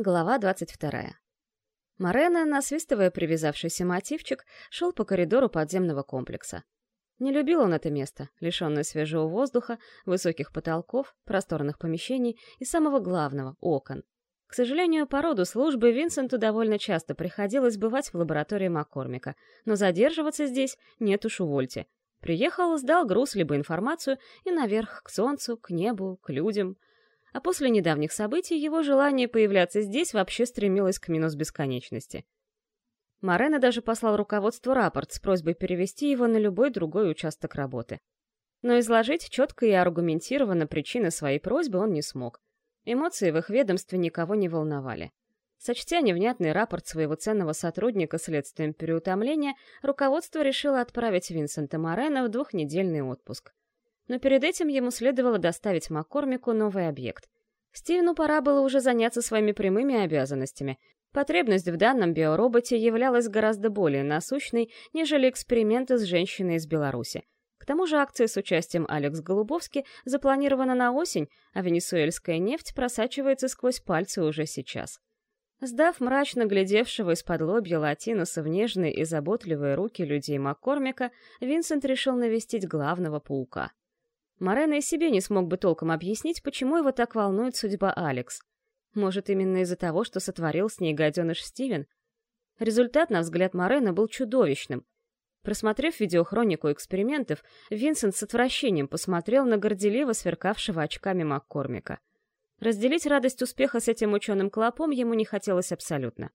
Глава 22. Морена, насвистывая привязавшийся мотивчик, шел по коридору подземного комплекса. Не любил он это место, лишенное свежего воздуха, высоких потолков, просторных помещений и самого главного — окон. К сожалению, по роду службы Винсенту довольно часто приходилось бывать в лаборатории Маккормика, но задерживаться здесь нет уж увольте. Приехал, сдал груз либо информацию и наверх, к солнцу, к небу, к людям — а после недавних событий его желание появляться здесь вообще стремилось к минус бесконечности. Морено даже послал руководству рапорт с просьбой перевести его на любой другой участок работы. Но изложить четко и аргументированно причины своей просьбы он не смог. Эмоции в их ведомстве никого не волновали. Сочтя невнятный рапорт своего ценного сотрудника следствием переутомления, руководство решило отправить Винсента Морена в двухнедельный отпуск но перед этим ему следовало доставить Маккормику новый объект. Стивену пора было уже заняться своими прямыми обязанностями. Потребность в данном биороботе являлась гораздо более насущной, нежели эксперименты с женщиной из Беларуси. К тому же акция с участием Алекс Голубовски запланирована на осень, а венесуэльская нефть просачивается сквозь пальцы уже сейчас. Сдав мрачно глядевшего из-под лобья Латиноса в нежные и заботливые руки людей Маккормика, Винсент решил навестить главного паука. Морено и себе не смог бы толком объяснить, почему его так волнует судьба Алекс. Может, именно из-за того, что сотворил с ней гаденыш Стивен? Результат, на взгляд Морено, был чудовищным. Просмотрев видеохронику экспериментов, Винсент с отвращением посмотрел на горделиво сверкавшего очками Маккормика. Разделить радость успеха с этим ученым клопом ему не хотелось абсолютно.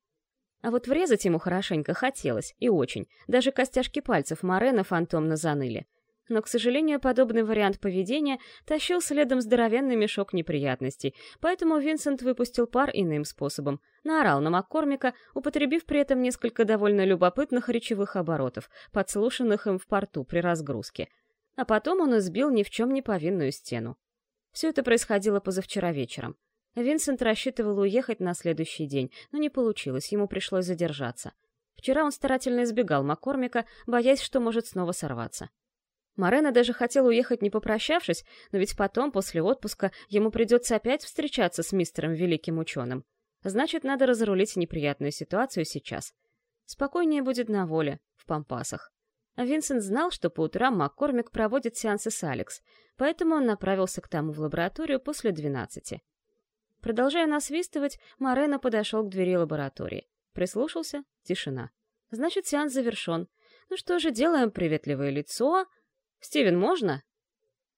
А вот врезать ему хорошенько хотелось, и очень. Даже костяшки пальцев Морена фантомно заныли но, к сожалению, подобный вариант поведения тащил следом здоровенный мешок неприятностей, поэтому Винсент выпустил пар иным способом. Наорал на Маккормика, употребив при этом несколько довольно любопытных речевых оборотов, подслушанных им в порту при разгрузке. А потом он избил ни в чем не повинную стену. Все это происходило позавчера вечером. Винсент рассчитывал уехать на следующий день, но не получилось, ему пришлось задержаться. Вчера он старательно избегал Маккормика, боясь, что может снова сорваться. Морена даже хотел уехать не попрощавшись, но ведь потом, после отпуска, ему придется опять встречаться с мистером Великим Ученым. Значит, надо разрулить неприятную ситуацию сейчас. Спокойнее будет на воле, в пампасах. Винсент знал, что по утрам Маккормик проводит сеансы с Алекс, поэтому он направился к тому в лабораторию после двенадцати. Продолжая насвистывать, Морено подошел к двери лаборатории. Прислушался — тишина. Значит, сеанс завершен. Ну что же, делаем приветливое лицо, «Стивен, можно?»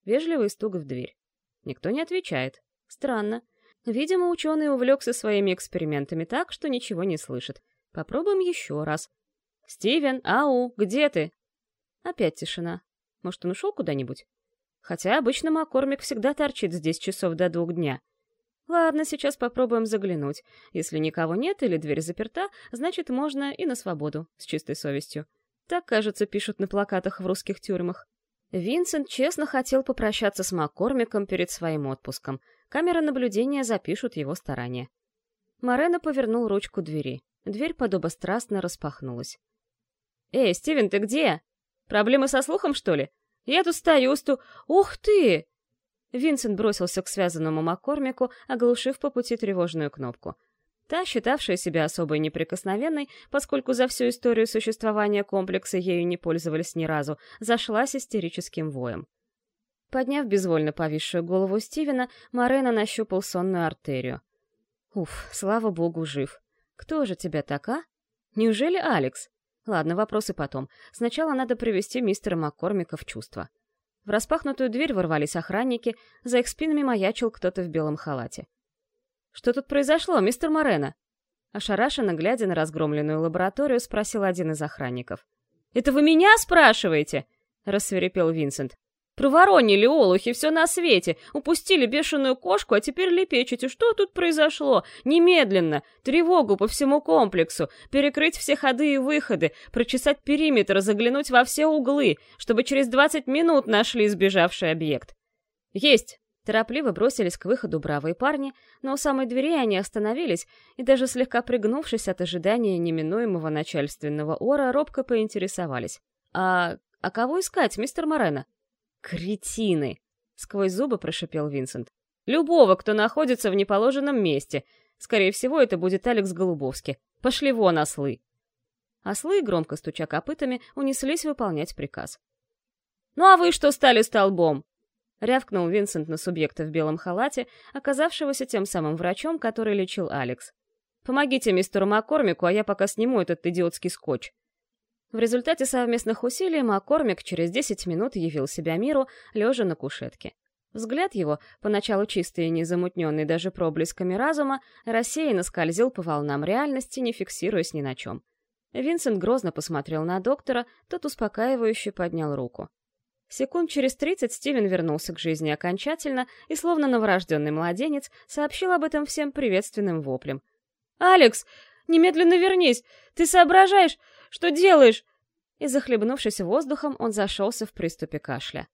Вежливый стук в дверь. Никто не отвечает. Странно. Видимо, ученый увлекся своими экспериментами так, что ничего не слышит. Попробуем еще раз. «Стивен, ау, где ты?» Опять тишина. Может, он ушел куда-нибудь? Хотя обычно Маккормик всегда торчит здесь часов до двух дня. Ладно, сейчас попробуем заглянуть. Если никого нет или дверь заперта, значит, можно и на свободу, с чистой совестью. Так, кажется, пишут на плакатах в русских тюрьмах. Винсент честно хотел попрощаться с Маккормиком перед своим отпуском. Камеры наблюдения запишут его старания. Морено повернул ручку двери. Дверь подобострастно распахнулась. «Эй, Стивен, ты где? Проблемы со слухом, что ли? Я тут стою, сту... Ух ты!» Винсент бросился к связанному Маккормику, оглушив по пути тревожную кнопку. Та, считавшая себя особой неприкосновенной, поскольку за всю историю существования комплекса ею не пользовались ни разу, зашлась истерическим воем. Подняв безвольно повисшую голову Стивена, Морено нащупал сонную артерию. «Уф, слава богу, жив. Кто же тебя так, а? Неужели Алекс? Ладно, вопросы потом. Сначала надо привести мистера Маккормика в чувство». В распахнутую дверь ворвались охранники, за их спинами маячил кто-то в белом халате. «Что тут произошло, мистер Морено?» Ошарашенно, глядя на разгромленную лабораторию, спросил один из охранников. «Это вы меня спрашиваете?» — рассверепел Винсент. «Проворонили олухи, все на свете. Упустили бешеную кошку, а теперь лепечете. Что тут произошло? Немедленно! Тревогу по всему комплексу, перекрыть все ходы и выходы, прочесать периметр, заглянуть во все углы, чтобы через двадцать минут нашли сбежавший объект». «Есть!» Торопливо бросились к выходу бравые парни, но у самой двери они остановились и даже слегка пригнувшись от ожидания неминуемого начальственного ора, робко поинтересовались. «А... а кого искать, мистер Морено?» «Кретины!» — сквозь зубы прошипел Винсент. «Любого, кто находится в неположенном месте. Скорее всего, это будет Алекс Голубовский. Пошли вон, ослы!» Ослы, громко стуча копытами, унеслись выполнять приказ. «Ну а вы что стали столбом?» — рявкнул Винсент на субъекта в белом халате, оказавшегося тем самым врачом, который лечил Алекс. «Помогите мистеру Маккормику, а я пока сниму этот идиотский скотч». В результате совместных усилий Маккормик через 10 минут явил себя миру, лежа на кушетке. Взгляд его, поначалу чистый и незамутненный даже проблесками разума, рассеянно скользил по волнам реальности, не фиксируясь ни на чем. Винсент грозно посмотрел на доктора, тот успокаивающе поднял руку. Секунд через тридцать Стивен вернулся к жизни окончательно и, словно новорожденный младенец, сообщил об этом всем приветственным воплем. «Алекс, немедленно вернись! Ты соображаешь? Что делаешь?» И, захлебнувшись воздухом, он зашелся в приступе кашля.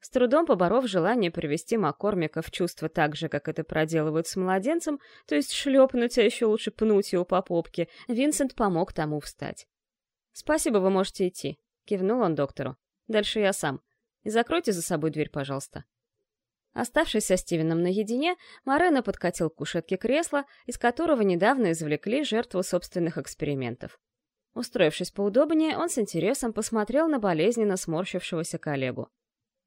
С трудом поборов желание привести Маккормика в чувство так же, как это проделывают с младенцем, то есть шлепнуть, а еще лучше пнуть его по попке, Винсент помог тому встать. «Спасибо, вы можете идти», — кивнул он доктору. «Дальше я сам. И закройте за собой дверь, пожалуйста». Оставшись со Стивеном наедине, Морено подкатил к кушетке кресла, из которого недавно извлекли жертву собственных экспериментов. Устроившись поудобнее, он с интересом посмотрел на болезненно сморщившегося коллегу.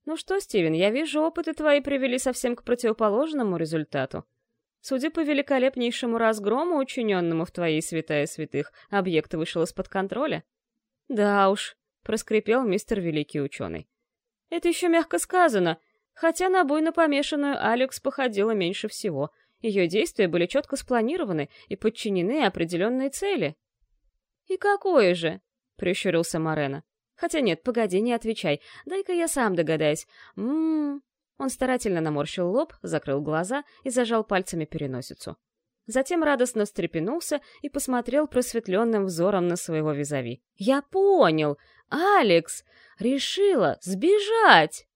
«Ну что, Стивен, я вижу, опыты твои привели совсем к противоположному результату. Судя по великолепнейшему разгрому, учиненному в твоей святая святых, объект вышел из-под контроля». «Да уж», — проскрипел мистер Великий Ученый. «Это еще мягко сказано, хотя на буйно помешанную Алекс походила меньше всего. Ее действия были четко спланированы и подчинены определенной цели». «И какое же?» — прищурился Морено. Хотя нет, погоди, не отвечай. Дай-ка я сам догадаюсь. Ммм... Он старательно наморщил лоб, закрыл глаза и зажал пальцами переносицу. Затем радостно встрепенулся и посмотрел просветленным взором на своего визави. «Я понял! Алекс! Решила сбежать!»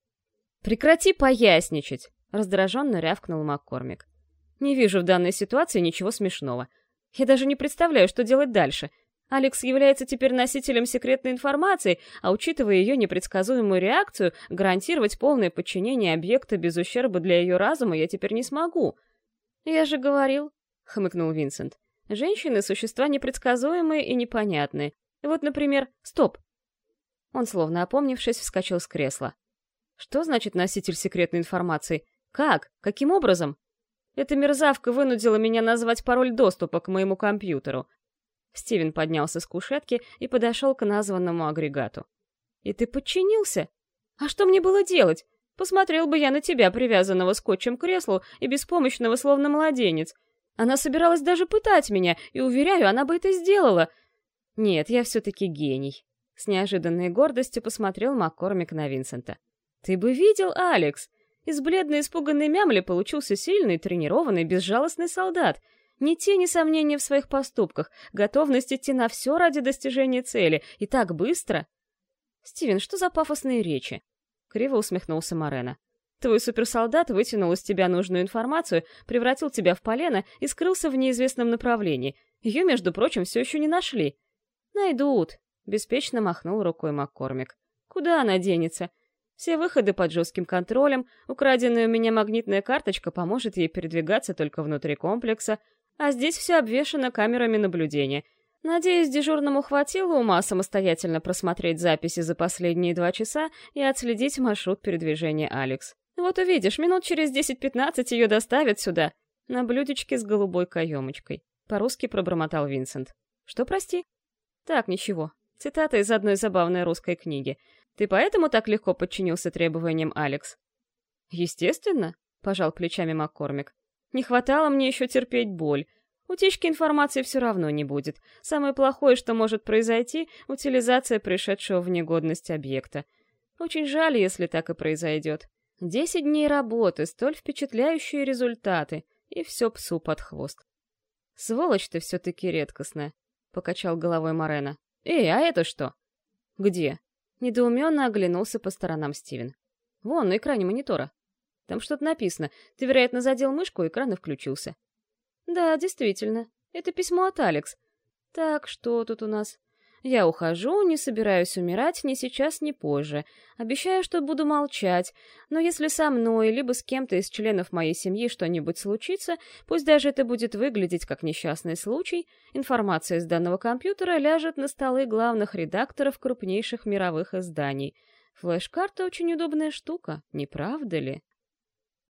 «Прекрати поясничать!» — раздраженно рявкнул Маккормик. «Не вижу в данной ситуации ничего смешного. Я даже не представляю, что делать дальше. Алекс является теперь носителем секретной информации, а учитывая ее непредсказуемую реакцию, гарантировать полное подчинение объекта без ущерба для ее разума я теперь не смогу. «Я же говорил», — хмыкнул Винсент, — «женщины — существа непредсказуемые и непонятные. Вот, например, стоп». Он, словно опомнившись, вскочил с кресла. «Что значит носитель секретной информации? Как? Каким образом?» Эта мерзавка вынудила меня назвать пароль доступа к моему компьютеру. Стивен поднялся с кушетки и подошел к названному агрегату. «И ты подчинился? А что мне было делать? Посмотрел бы я на тебя, привязанного скотчем к креслу и беспомощного, словно младенец. Она собиралась даже пытать меня, и, уверяю, она бы это сделала. Нет, я все-таки гений». С неожиданной гордостью посмотрел Маккормик на Винсента. «Ты бы видел, Алекс! Из бледной испуганной мямли получился сильный, тренированный, безжалостный солдат — ни тени сомнений в своих поступках, готовность идти на все ради достижения цели, и так быстро. «Стивен, что за пафосные речи?» Криво усмехнулся Морена. «Твой суперсолдат вытянул из тебя нужную информацию, превратил тебя в полено и скрылся в неизвестном направлении. Ее, между прочим, все еще не нашли». «Найдут», — беспечно махнул рукой Маккормик. «Куда она денется? Все выходы под жестким контролем, украденная у меня магнитная карточка поможет ей передвигаться только внутри комплекса, а здесь все обвешано камерами наблюдения. Надеюсь, дежурному хватило ума самостоятельно просмотреть записи за последние два часа и отследить маршрут передвижения Алекс. Вот увидишь, минут через 10-15 ее доставят сюда, на блюдечке с голубой каемочкой. По-русски пробормотал Винсент. Что, прости? Так, ничего. Цитата из одной забавной русской книги. Ты поэтому так легко подчинился требованиям Алекс? Естественно, пожал плечами Маккормик. Не хватало мне еще терпеть боль. Утечки информации все равно не будет. Самое плохое, что может произойти — утилизация пришедшего в негодность объекта. Очень жаль, если так и произойдет. Десять дней работы, столь впечатляющие результаты, и все псу под хвост. «Сволочь ты все-таки редкостная», — покачал головой Морена. «Эй, а это что?» «Где?» — недоуменно оглянулся по сторонам Стивен. «Вон, на экране монитора». Там что-то написано. Ты, вероятно, задел мышку, экран и включился. Да, действительно. Это письмо от Алекс. Так, что тут у нас? Я ухожу, не собираюсь умирать ни сейчас, ни позже. Обещаю, что буду молчать, но если со мной, либо с кем-то из членов моей семьи что-нибудь случится, пусть даже это будет выглядеть как несчастный случай, информация из данного компьютера ляжет на столы главных редакторов крупнейших мировых изданий. Флеш-карта очень удобная штука, не правда ли?